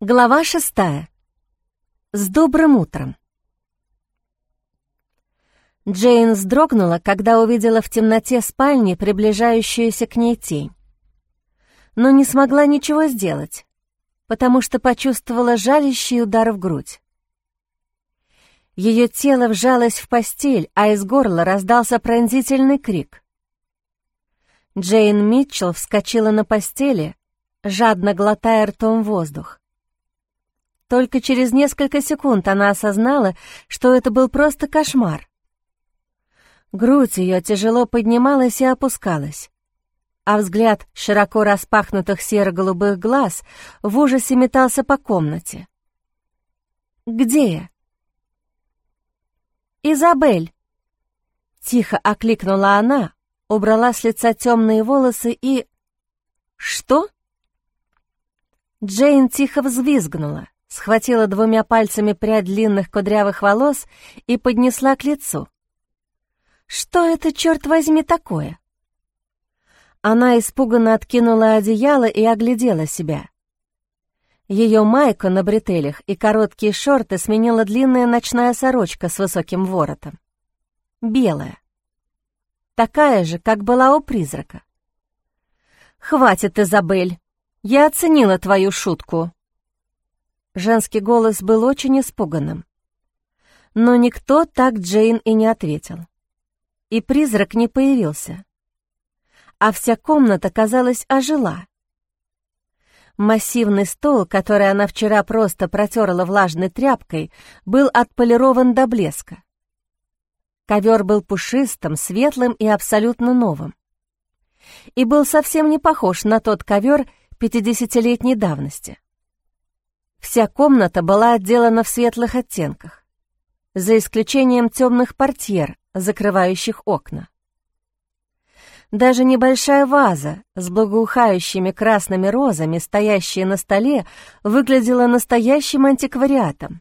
Глава шестая. С добрым утром. Джейн вздрогнула, когда увидела в темноте спальни приближающуюся к ней тень. Но не смогла ничего сделать, потому что почувствовала жалящий удар в грудь. Ее тело вжалось в постель, а из горла раздался пронзительный крик. Джейн Митчелл вскочила на постели, жадно глотая ртом воздух. Только через несколько секунд она осознала, что это был просто кошмар. Грудь ее тяжело поднималась и опускалась, а взгляд широко распахнутых серо-голубых глаз в ужасе метался по комнате. «Где я?» «Изабель!» Тихо окликнула она, убрала с лица темные волосы и... «Что?» Джейн тихо взвизгнула схватила двумя пальцами прядь длинных кудрявых волос и поднесла к лицу. «Что это, черт возьми, такое?» Она испуганно откинула одеяло и оглядела себя. Ее майку на бретелях и короткие шорты сменила длинная ночная сорочка с высоким воротом. Белая. Такая же, как была у призрака. «Хватит, Изабель, я оценила твою шутку», Женский голос был очень испуганным. Но никто так Джейн и не ответил. И призрак не появился. А вся комната, казалось, ожила. Массивный стол, который она вчера просто протерла влажной тряпкой, был отполирован до блеска. Ковер был пушистым, светлым и абсолютно новым. И был совсем не похож на тот ковер пятидесятилетней давности. Вся комната была отделана в светлых оттенках, за исключением темных портьер, закрывающих окна. Даже небольшая ваза с благоухающими красными розами, стоящая на столе, выглядела настоящим антиквариатом.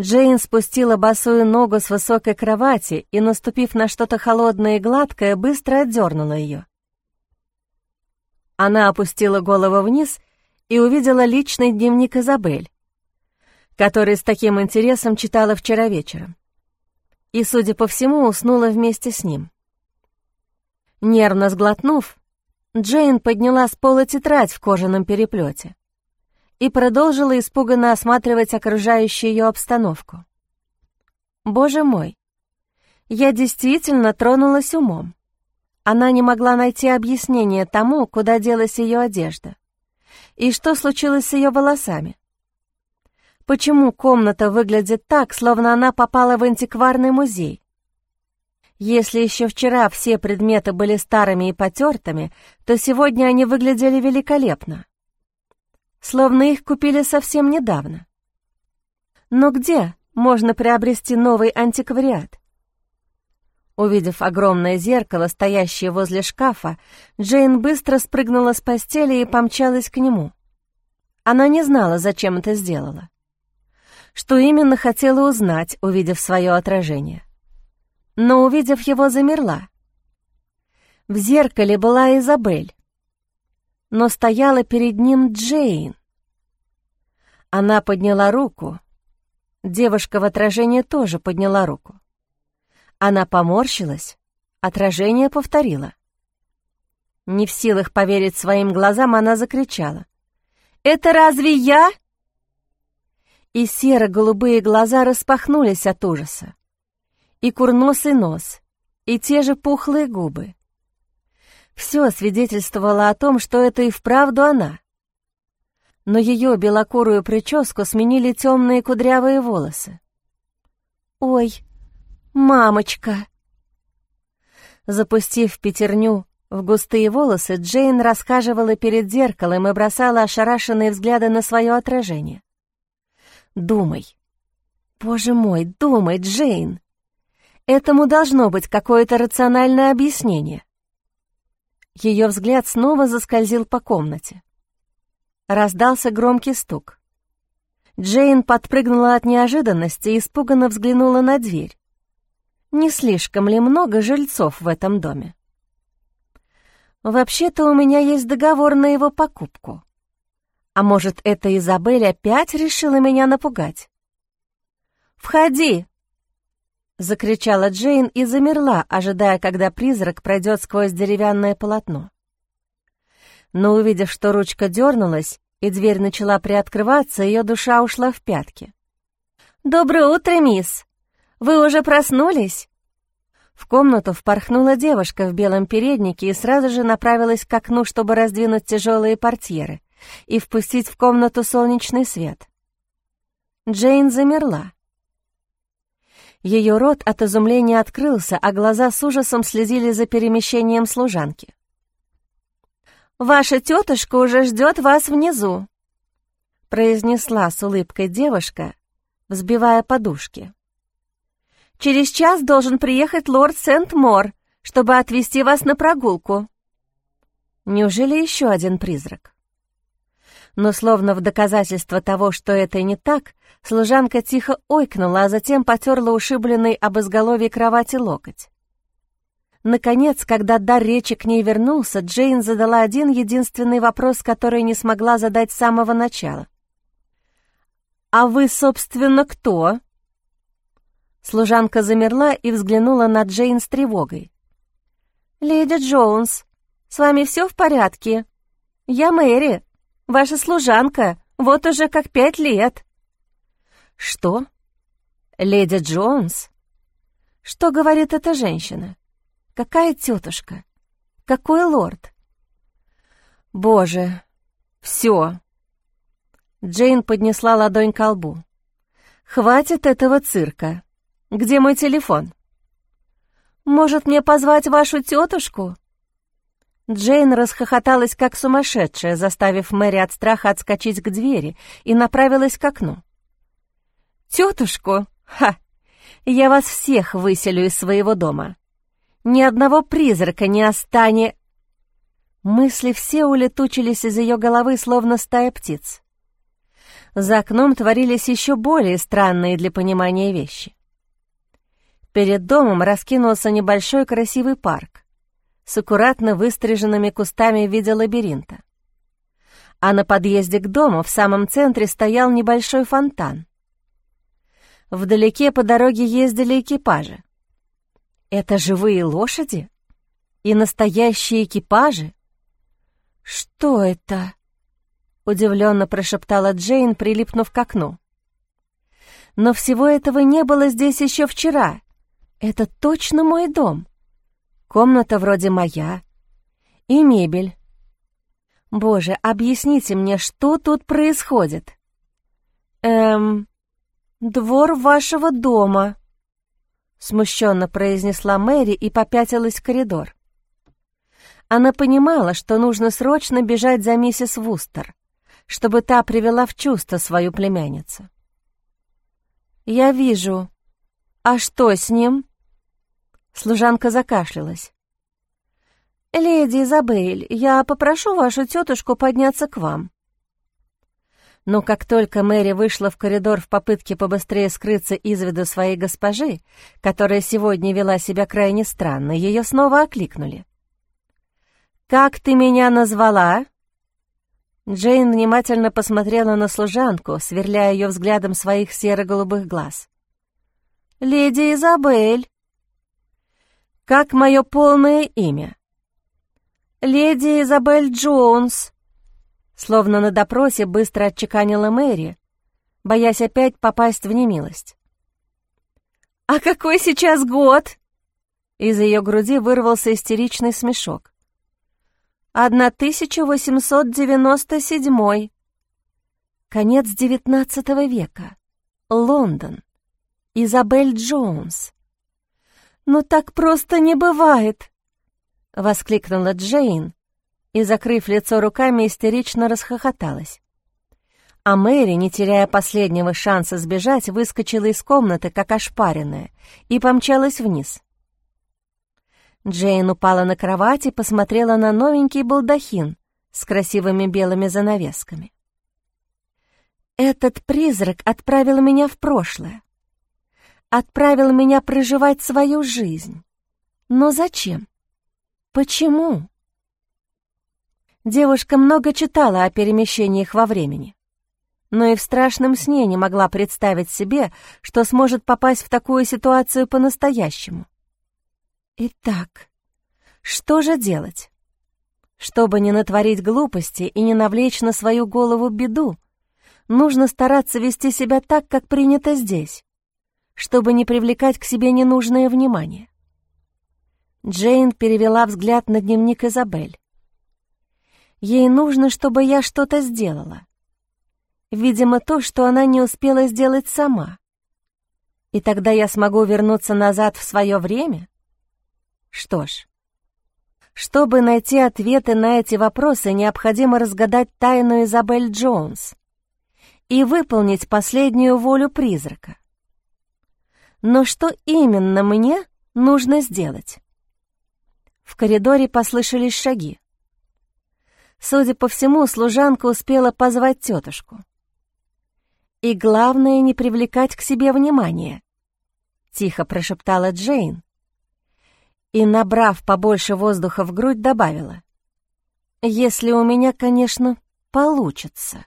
Джейн спустила босую ногу с высокой кровати и, наступив на что-то холодное и гладкое, быстро отдернула ее. Она опустила голову вниз и увидела личный дневник Изабель, который с таким интересом читала вчера вечером. И, судя по всему, уснула вместе с ним. Нервно сглотнув, Джейн подняла с пола тетрадь в кожаном переплете и продолжила испуганно осматривать окружающую ее обстановку. «Боже мой, я действительно тронулась умом. Она не могла найти объяснение тому, куда делась ее одежда. И что случилось с ее волосами? Почему комната выглядит так, словно она попала в антикварный музей? Если еще вчера все предметы были старыми и потертыми, то сегодня они выглядели великолепно. Словно их купили совсем недавно. Но где можно приобрести новый антиквариат? Увидев огромное зеркало, стоящее возле шкафа, Джейн быстро спрыгнула с постели и помчалась к нему. Она не знала, зачем это сделала. Что именно хотела узнать, увидев свое отражение. Но, увидев его, замерла. В зеркале была Изабель, но стояла перед ним Джейн. Она подняла руку. Девушка в отражении тоже подняла руку. Она поморщилась, отражение повторило. Не в силах поверить своим глазам, она закричала. «Это разве я?» И серо-голубые глаза распахнулись от ужаса. И курносый нос, и те же пухлые губы. Все свидетельствовало о том, что это и вправду она. Но ее белокурую прическу сменили темные кудрявые волосы. «Ой!» «Мамочка!» Запустив пятерню в густые волосы, Джейн рассказывала перед зеркалом и бросала ошарашенные взгляды на свое отражение. «Думай. Боже мой, думай, Джейн. Этому должно быть какое-то рациональное объяснение». Ее взгляд снова заскользил по комнате. Раздался громкий стук. Джейн подпрыгнула от неожиданности и испуганно взглянула на дверь не слишком ли много жильцов в этом доме. Вообще-то у меня есть договор на его покупку. А может, эта Изабель опять решила меня напугать? «Входи!» — закричала Джейн и замерла, ожидая, когда призрак пройдет сквозь деревянное полотно. Но увидев, что ручка дернулась и дверь начала приоткрываться, ее душа ушла в пятки. «Доброе утро, мисс! Вы уже проснулись?» В комнату впорхнула девушка в белом переднике и сразу же направилась к окну, чтобы раздвинуть тяжелые портьеры и впустить в комнату солнечный свет. Джейн замерла. Ее рот от изумления открылся, а глаза с ужасом следили за перемещением служанки. «Ваша тетушка уже ждет вас внизу», — произнесла с улыбкой девушка, взбивая подушки. «Через час должен приехать лорд Сент-Мор, чтобы отвезти вас на прогулку». Неужели еще один призрак? Но словно в доказательство того, что это не так, служанка тихо ойкнула, а затем потерла ушибленный об изголовье кровати локоть. Наконец, когда дар речи к ней вернулся, Джейн задала один единственный вопрос, который не смогла задать с самого начала. «А вы, собственно, кто?» Служанка замерла и взглянула на Джейн с тревогой. «Леди Джонс, с вами все в порядке? Я Мэри, ваша служанка, вот уже как пять лет». «Что? Леди Джонс?» «Что говорит эта женщина?» Какая тетушка? Какой лорд? Боже, все. Джейн поднесла ладонь к лбу. Хватит этого цирка. Где мой телефон? Может, мне позвать вашу тетушку? Джейн расхохоталась как сумасшедшая, заставив Мэри от страха отскочить к двери и направилась к окну. «Тетушку? Ха! Я вас всех выселю из своего дома. Ни одного призрака не останет. Мысли все улетучились из ее головы, словно стая птиц. За окном творились еще более странные для понимания вещи. Перед домом раскинулся небольшой красивый парк с аккуратно выстриженными кустами в виде лабиринта. А на подъезде к дому в самом центре стоял небольшой фонтан. Вдалеке по дороге ездили экипажи. Это живые лошади? И настоящие экипажи? Что это? Удивленно прошептала Джейн, прилипнув к окну. Но всего этого не было здесь еще вчера. Это точно мой дом. Комната вроде моя. И мебель. Боже, объясните мне, что тут происходит? Эм, двор вашего дома, — смущенно произнесла Мэри и попятилась в коридор. Она понимала, что нужно срочно бежать за миссис Вустер, чтобы та привела в чувство свою племянницу. «Я вижу. А что с ним?» Служанка закашлялась. «Леди Изабель, я попрошу вашу тетушку подняться к вам. Но как только Мэри вышла в коридор в попытке побыстрее скрыться из виду своей госпожи, которая сегодня вела себя крайне странно, ее снова окликнули. «Как ты меня назвала?» Джейн внимательно посмотрела на служанку, сверляя ее взглядом своих серо-голубых глаз. «Леди Изабель». «Как мое полное имя?» «Леди Изабель Джонс», Словно на допросе быстро отчеканила Мэри, боясь опять попасть в немилость. «А какой сейчас год?» Из ее груди вырвался истеричный смешок. «1897. Конец девятнадцатого века. Лондон. Изабель Джонс. «Ну так просто не бывает!» — воскликнула Джейн, и, закрыв лицо руками, истерично расхохоталась. А Мэри, не теряя последнего шанса сбежать, выскочила из комнаты, как ошпаренная, и помчалась вниз. Джейн упала на кровать и посмотрела на новенький балдахин с красивыми белыми занавесками. «Этот призрак отправил меня в прошлое. Отправил меня проживать свою жизнь. Но зачем? Почему?» Девушка много читала о перемещениях во времени, но и в страшном сне не могла представить себе, что сможет попасть в такую ситуацию по-настоящему. Итак, что же делать? Чтобы не натворить глупости и не навлечь на свою голову беду, нужно стараться вести себя так, как принято здесь, чтобы не привлекать к себе ненужное внимание. Джейн перевела взгляд на дневник Изабель. Ей нужно, чтобы я что-то сделала. Видимо, то, что она не успела сделать сама. И тогда я смогу вернуться назад в свое время? Что ж, чтобы найти ответы на эти вопросы, необходимо разгадать тайну Изабель Джонс и выполнить последнюю волю призрака. Но что именно мне нужно сделать? В коридоре послышались шаги. Судя по всему, служанка успела позвать тетушку. «И главное, не привлекать к себе внимания», — тихо прошептала Джейн. И, набрав побольше воздуха в грудь, добавила. «Если у меня, конечно, получится».